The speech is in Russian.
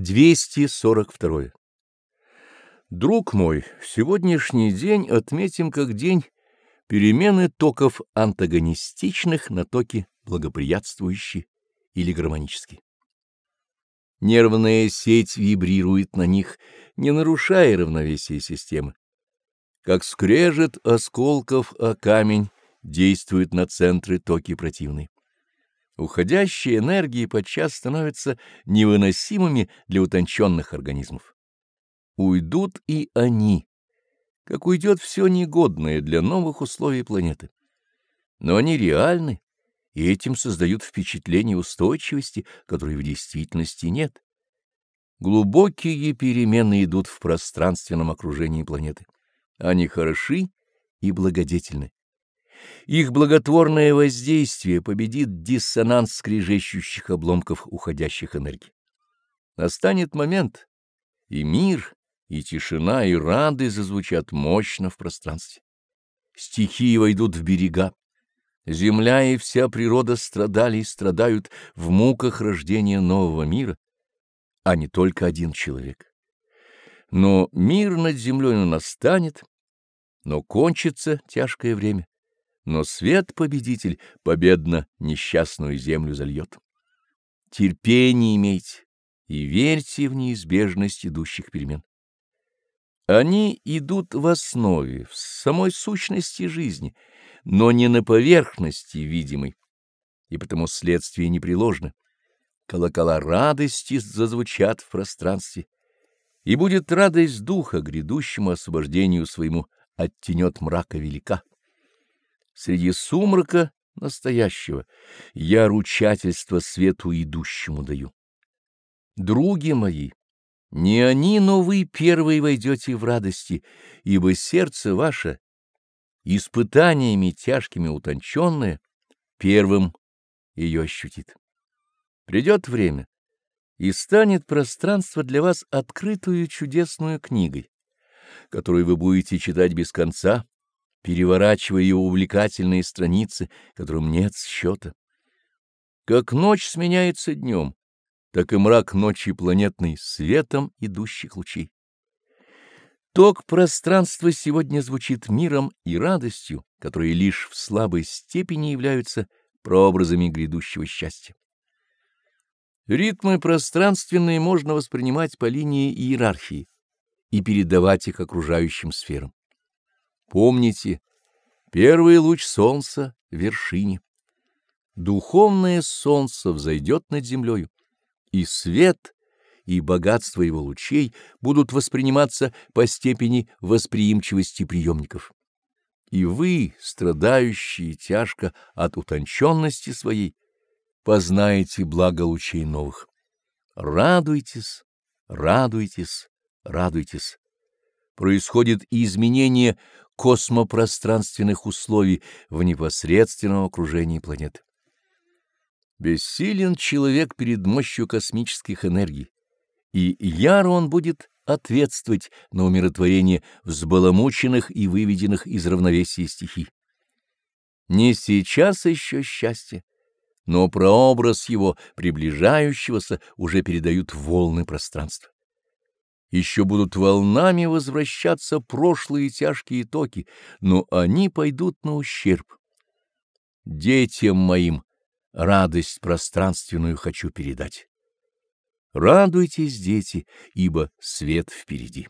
242. Друг мой, сегодняшний день отметим как день перемены токов антагонистичных на токи благоприятствующие или гармонические. Нервная сеть вибрирует на них, не нарушая равновесия системы. Как скрежет осколков о камень, действует на центры токи противные. Уходящие энергии подчас становятся невыносимыми для утонченных организмов. Уйдут и они, как уйдет все негодное для новых условий планеты. Но они реальны, и этим создают впечатление устойчивости, которой в действительности нет. Глубокие перемены идут в пространственном окружении планеты. Они хороши и благодетельны. Их благотворное воздействие победит диссонанс скрежещущих обломков уходящих энергий. Настанет момент, и мир, и тишина, и рады зазвучат мощно в пространстве. Стихии войдут в берега. Земля и вся природа страдали и страдают в муках рождения нового мира, а не только один человек. Но мир над землей настанет, но кончится тяжкое время но свет-победитель победно несчастную землю зальет. Терпение имейте и верьте в неизбежность идущих перемен. Они идут в основе, в самой сущности жизни, но не на поверхности видимой, и потому следствие непреложно. Колокола радости зазвучат в пространстве, и будет радость духа грядущему освобождению своему оттенет мрака велика. Среди сумрака настоящего я ручательство свету идущему даю. Други мои, не они, но вы первые войдете в радости, ибо сердце ваше, испытаниями тяжкими утонченное, первым ее ощутит. Придет время, и станет пространство для вас открытую чудесную книгой, которую вы будете читать без конца, переворачивая ее увлекательные страницы, которым нет счета. Как ночь сменяется днем, так и мрак ночи планетный светом идущих лучей. Ток пространства сегодня звучит миром и радостью, которые лишь в слабой степени являются прообразами грядущего счастья. Ритмы пространственные можно воспринимать по линии иерархии и передавать их окружающим сферам. Помните, первый луч солнца вершине. Духовное солнце взойдет над землею, и свет и богатство его лучей будут восприниматься по степени восприимчивости приемников. И вы, страдающие тяжко от утонченности своей, познаете благо лучей новых. Радуйтесь, радуйтесь, радуйтесь. Происходит изменение космопространственных условий в непосредственном окружении планеты. Бессилен человек перед мощью космических энергий, и яро он будет ответствовать на умиротворение взбаламученных и выведенных из равновесия стихий. Не сейчас еще счастье, но прообраз его приближающегося уже передают волны пространства еще будут волнами возвращаться прошлые тяжкие токи, но они пойдут на ущерб. Детям моим радость пространственную хочу передать. Радуйтесь, дети, ибо свет впереди.